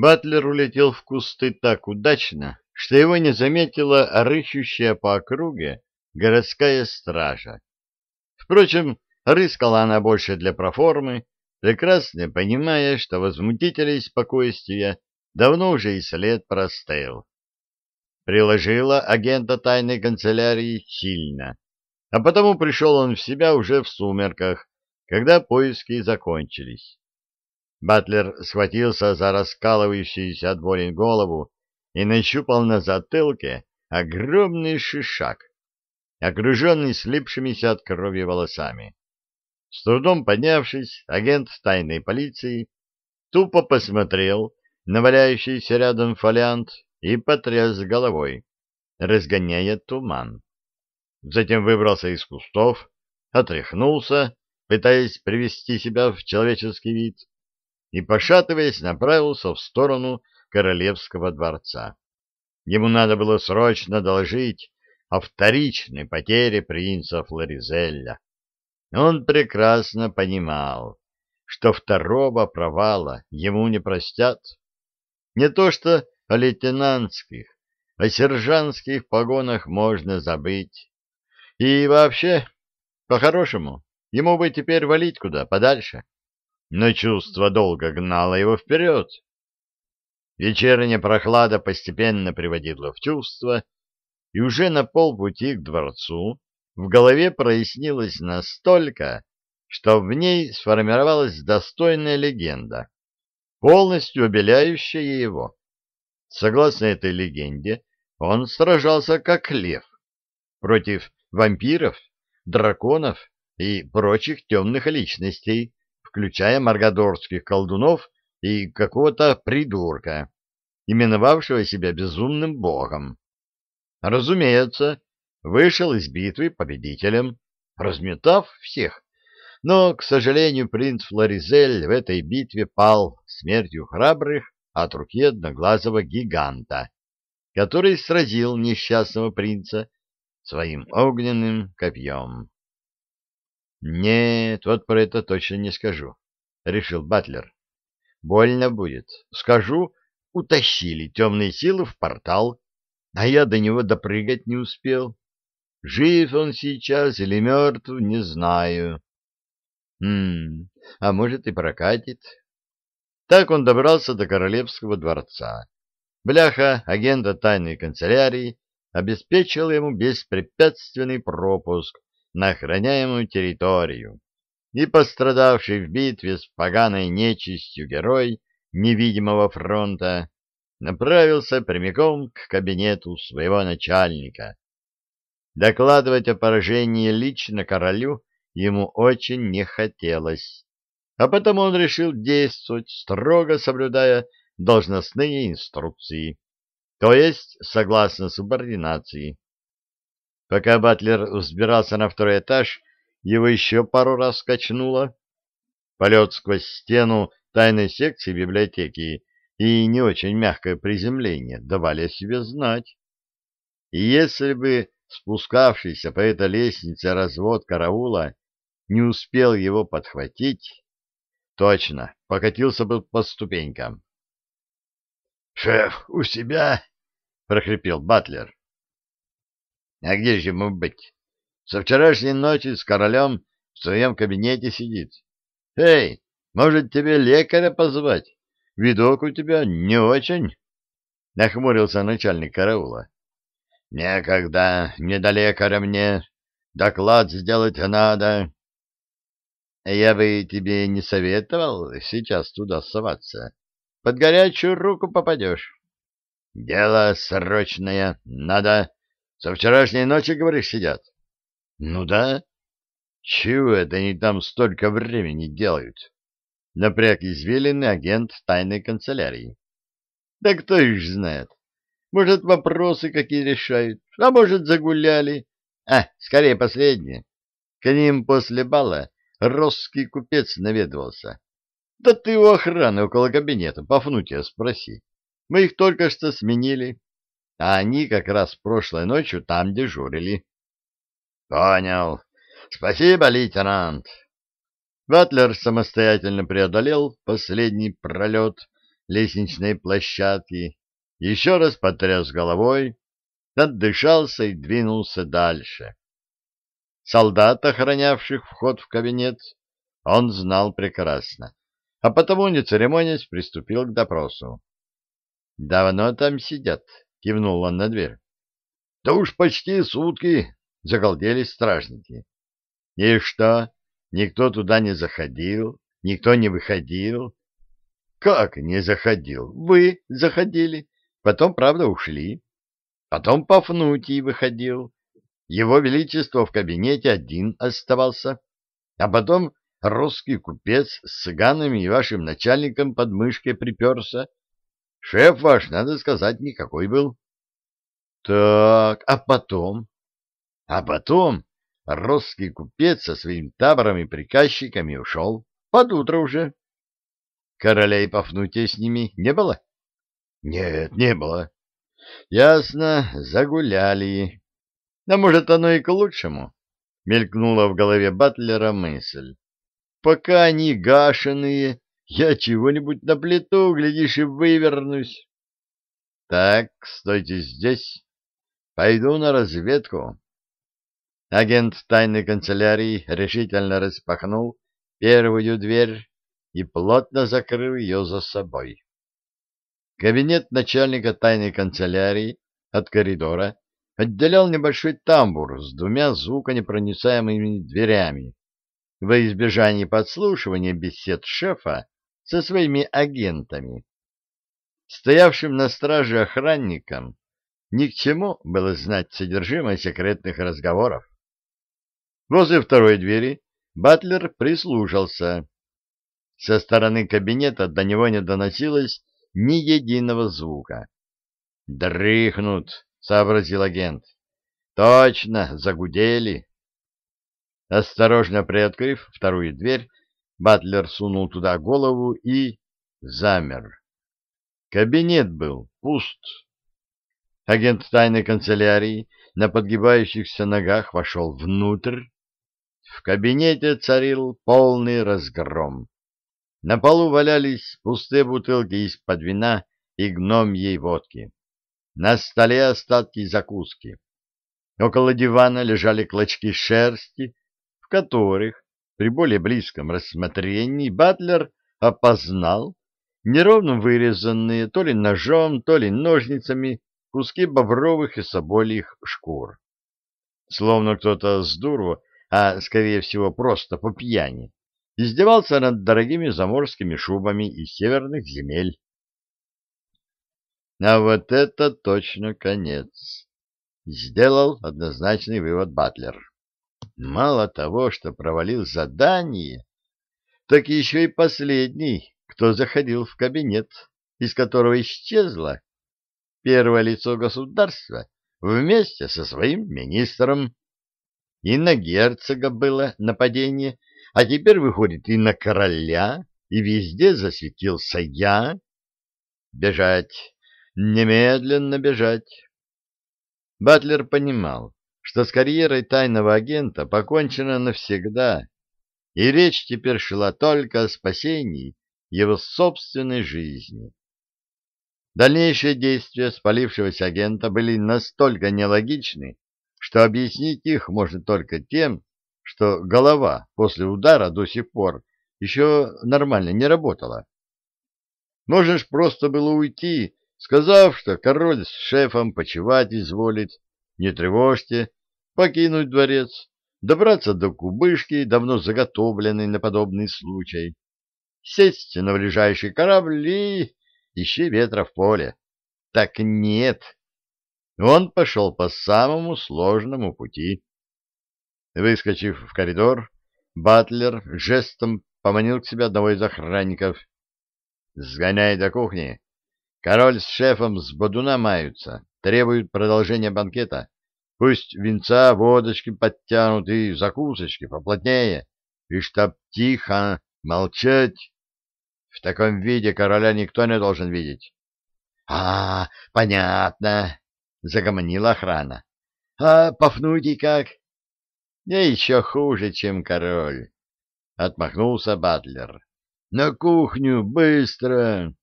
Батлер улетел в кусты так удачно, что его не заметила рыщущая по округе городская стража. Впрочем, рыскала она больше для проформы, прекрасно понимая, что возмутителей спокойствия давно уже и след простыл. Приложила агента тайной канцелярии сильно, а потому пришел он в себя уже в сумерках, когда поиски закончились. Батлер схватился за раскалывающуюся от боли голову и нащупал на затылке огромный шишак, окруженный слипшимися от крови волосами. С трудом поднявшись, агент тайной полиции тупо посмотрел на валяющийся рядом фолиант и потряс головой, разгоняя туман. Затем выбрался из кустов, отряхнулся, пытаясь привести себя в человеческий вид, и, пошатываясь, направился в сторону королевского дворца. Ему надо было срочно доложить о вторичной потере принца Флоризелля. Он прекрасно понимал, что второго провала ему не простят. Не то что о лейтенантских, о сержантских погонах можно забыть. И вообще, по-хорошему, ему бы теперь валить куда подальше. Но чувство долго гнало его вперед. Вечерняя прохлада постепенно приводила в чувство, и уже на полпути к дворцу в голове прояснилось настолько, что в ней сформировалась достойная легенда, полностью обеляющая его. Согласно этой легенде, он сражался как лев против вампиров, драконов и прочих темных личностей, включая маргадорских колдунов и какого-то придурка, именовавшего себя безумным богом. Разумеется, вышел из битвы победителем, разметав всех, но, к сожалению, принц Флоризель в этой битве пал смертью храбрых от руки одноглазого гиганта, который сразил несчастного принца своим огненным копьем. «Нет, вот про это точно не скажу», — решил Батлер. «Больно будет. Скажу, утащили темные силы в портал, а я до него допрыгать не успел. Жив он сейчас или мертв, не знаю. Хм, а может и прокатит. Так он добрался до королевского дворца. Бляха, агента тайной канцелярии, обеспечил ему беспрепятственный пропуск на охраняемую территорию, и пострадавший в битве с поганой нечистью герой невидимого фронта направился прямиком к кабинету своего начальника. Докладывать о поражении лично королю ему очень не хотелось, а потому он решил действовать, строго соблюдая должностные инструкции, то есть согласно субординации. Пока Батлер взбирался на второй этаж, его еще пару раз качнуло. Полет сквозь стену тайной секции библиотеки и не очень мягкое приземление давали о себе знать. И если бы спускавшийся по этой лестнице развод караула не успел его подхватить, точно, покатился бы по ступенькам. — Шеф, у себя? — прохрипел Батлер. — А где же ему быть? Со вчерашней ночи с королем в своем кабинете сидит. — Эй, может, тебе лекаря позвать? Видок у тебя не очень, — нахмурился начальник караула. — Некогда, не до лекаря мне. Доклад сделать надо. — Я бы тебе не советовал сейчас туда соваться. Под горячую руку попадешь. — Дело срочное, надо. Со вчерашней ночи, говоришь, сидят? — Ну да. — Чего это они там столько времени делают? напряг извилины агент тайной канцелярии. Да кто их знает? Может, вопросы какие решают, а может, загуляли. А, скорее последнее. К ним после бала русский купец наведывался. Да ты у охраны около кабинета Пафнутия спроси. Мы их только что сменили, а они как раз прошлой ночью там дежурили. — Понял. Спасибо, лейтенант. Батлер самостоятельно преодолел последний пролет, лестничной площадки, еще раз потряс головой, отдышался и двинулся дальше. Солдат, охранявших вход в кабинет, он знал прекрасно, а потому, не церемонясь, приступил к допросу. — Давно там сидят? — кивнул он на дверь. — Да уж почти сутки, — загалдели стражники. — И что, никто туда не заходил, никто не выходил? — Как не заходил? Вы заходили, потом, правда, ушли. Потом Пафнутий выходил. Его Величество в кабинете один оставался. А потом русский купец с цыганами и вашим начальником под мышкой приперся. Шеф ваш, надо сказать, никакой был. Так, а потом? А потом русский купец со своим табором и приказчиками ушел. Под утро уже. Короля и Пафнутия с ними не было? Нет, не было. Ясно, загуляли. А может, оно и к лучшему? Мелькнула в голове Батлера мысль. Пока они гашеные, я чего-нибудь на плиту, глядишь, и вывернусь. Так, стойте здесь. Пойду на разведку. Агент тайной канцелярии решительно распахнул первую дверь и плотно закрыл ее за собой. Кабинет начальника тайной канцелярии от коридора отделял небольшой тамбур с двумя звуконепроницаемыми дверями, во избежание подслушивания бесед шефа со своими агентами. Стоявшим на страже охранникам ни к чему было знать содержимое секретных разговоров. Возле второй двери Батлер прислушался. Со стороны кабинета до него не доносилось ни единого звука. «Дрыхнут», — сообразил агент. «Точно, загудели». Осторожно приоткрыв вторую дверь, Батлер сунул туда голову и замер. Кабинет был пуст. Агент тайной канцелярии на подгибающихся ногах вошел внутрь. В кабинете царил полный разгром. На полу валялись пустые бутылки из-под вина и гномьей водки. На столе остатки закуски. Около дивана лежали клочки шерсти, которых при более близком рассмотрении Батлер опознал неровно вырезанные то ли ножом, то ли ножницами куски бобровых и собольих шкур. Словно кто-то с дуру, а, скорее всего, просто по пьяни, издевался над дорогими заморскими шубами из северных земель. А вот это точно конец, сделал однозначный вывод Батлер. Мало того, что провалил задание, так еще и последний, кто заходил в кабинет, из которого исчезло первое лицо государства вместе со своим министром. И на герцога было нападение, а теперь выходит и на короля, и везде засветился я. Бежать, немедленно бежать. Батлер понимал, что с карьерой тайного агента покончено навсегда, и речь теперь шла только о спасении его собственной жизни. Дальнейшие действия спалившегося агента были настолько нелогичны, что объяснить их можно только тем, что голова после удара до сих пор еще нормально не работала. Можно ж просто было уйти, сказав, что король с шефом почевать изволит, не тревожьте, покинуть дворец, добраться до кубышки, давно заготовленной на подобный случай, сесть на ближайший корабль и ищи ветра в поле. Так нет. Он пошел по самому сложному пути. Выскочив в коридор, Батлер жестом поманил к себе одного из охранников. «Сгоняй до кухни. Король с шефом с бодуна маются, требуют продолжения банкета. Пусть винца, водочки подтянут и закусочки поплотнее, и чтоб тихо, молчать. В таком виде короля никто не должен видеть. — А, понятно, — загомонила охрана. — А Пафнутий как? — Не еще хуже, чем король, — отмахнулся Батлер. — На кухню, быстро!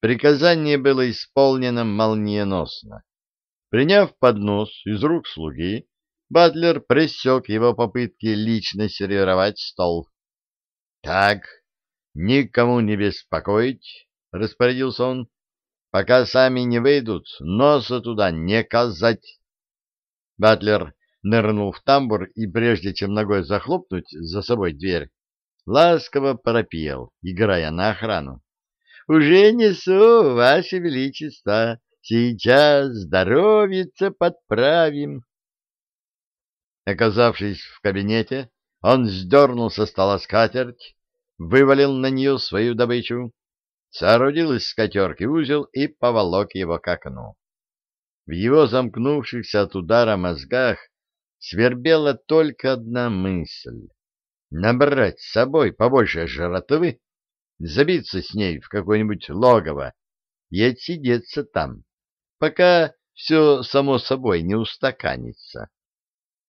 Приказание было исполнено молниеносно. Приняв поднос из рук слуги, Батлер пресек его попытки лично сервировать стол. — Так, никому не беспокоить, — распорядился он, — пока сами не выйдут, носа туда не казать. Батлер нырнул в тамбур и, прежде чем ногой захлопнуть за собой дверь, ласково пропел, играя на охрану. — Уже несу, Ваше Величество, сейчас здоровьице подправим. Оказавшись в кабинете, он сдернул со стола скатерть, вывалил на нее свою добычу, соорудил из скатерки узел и поволок его к окну. В его замкнувшихся от удара мозгах свербела только одна мысль — набрать с собой побольше жратвы, забиться с ней в какое-нибудь логово и отсидеться там, пока все само собой не устаканится.